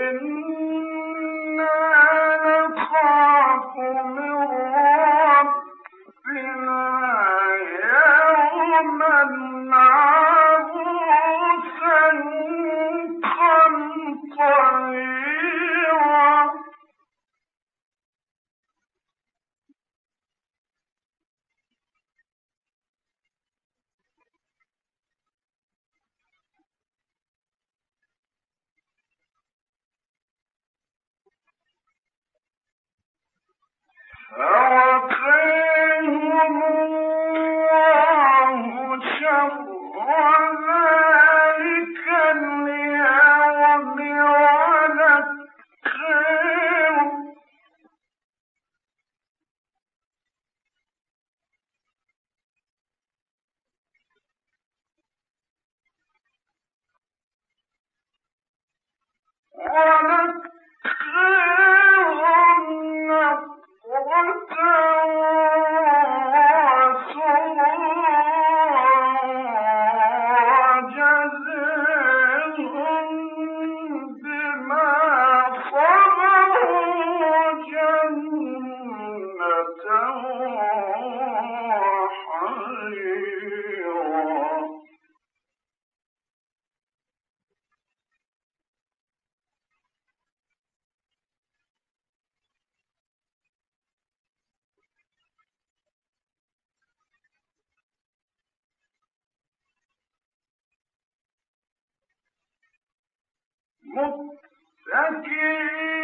إن Hello? متكئين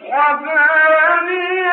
وثانية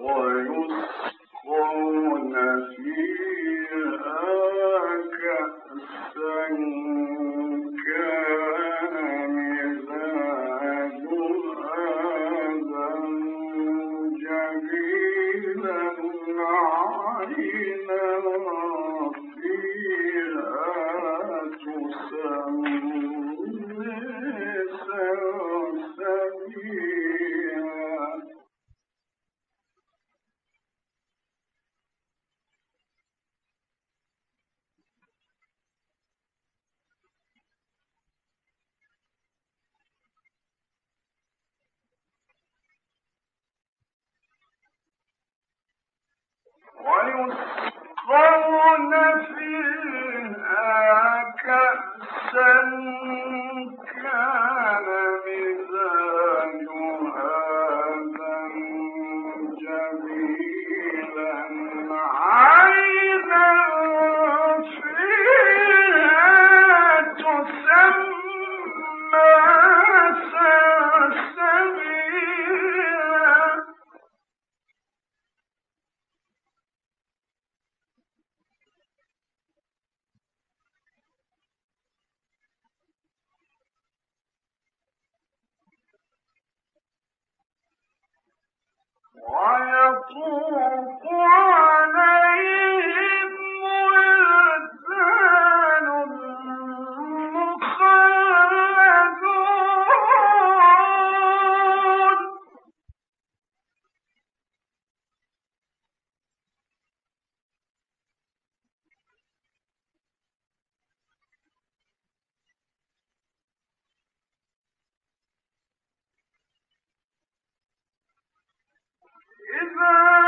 ويسقون فيها كأسا. فيها كأسا كان ويطوفون إذا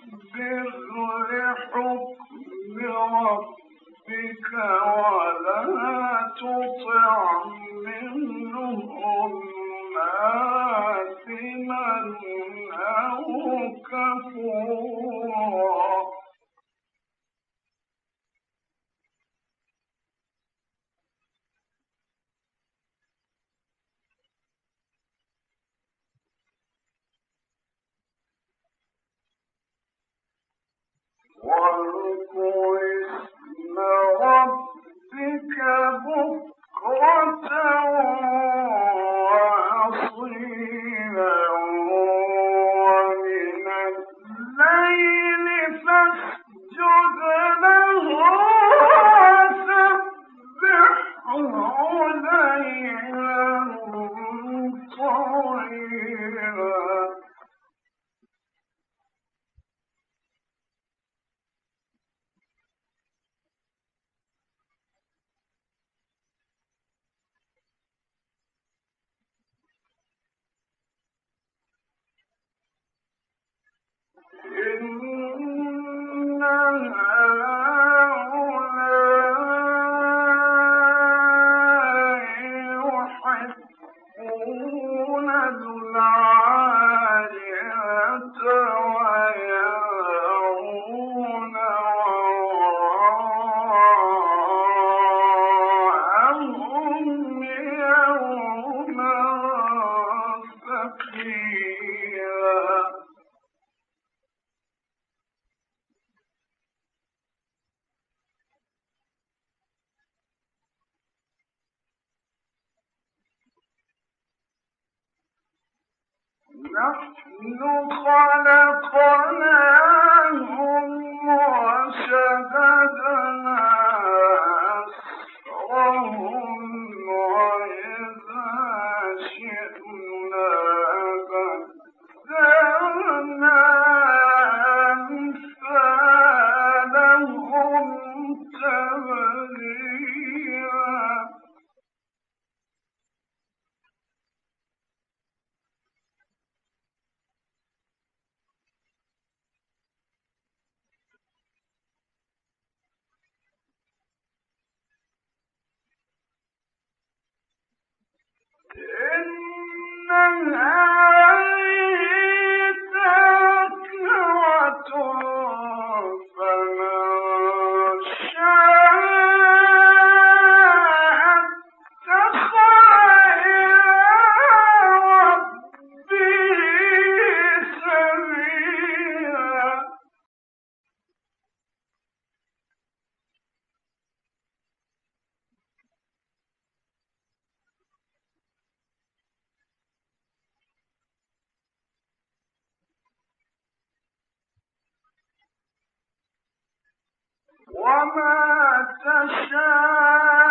إن خلقناهم وشهدنا وما تشاء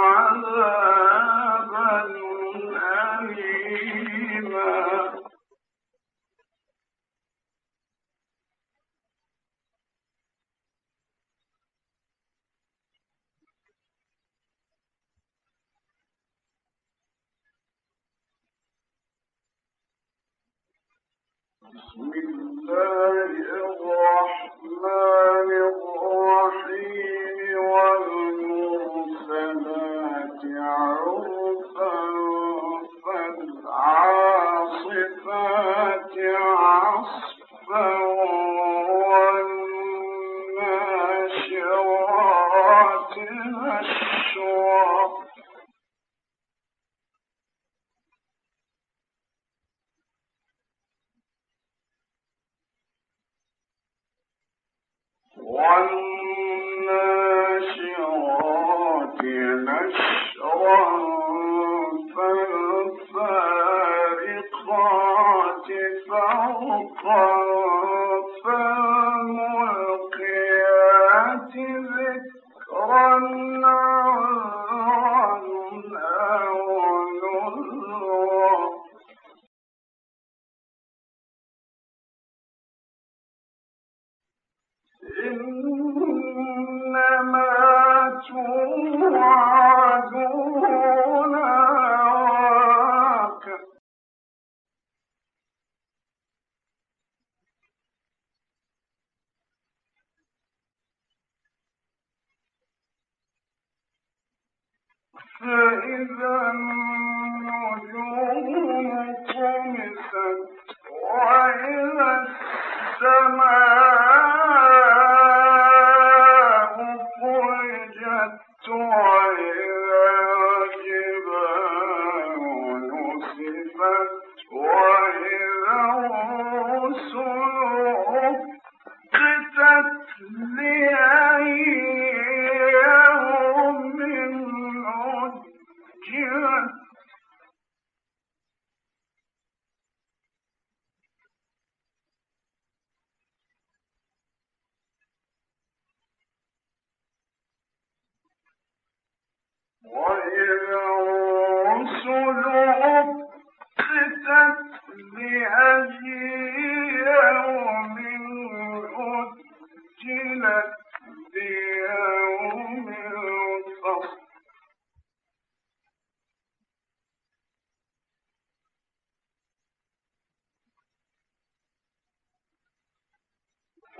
بسم الله الرحمن نشرا فإذا صدق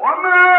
الله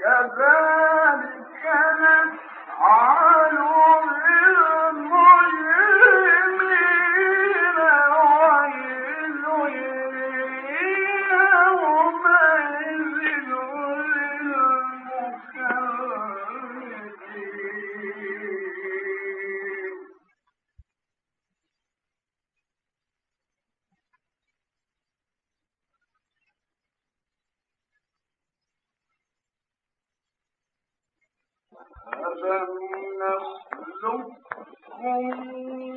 العظيم Amém.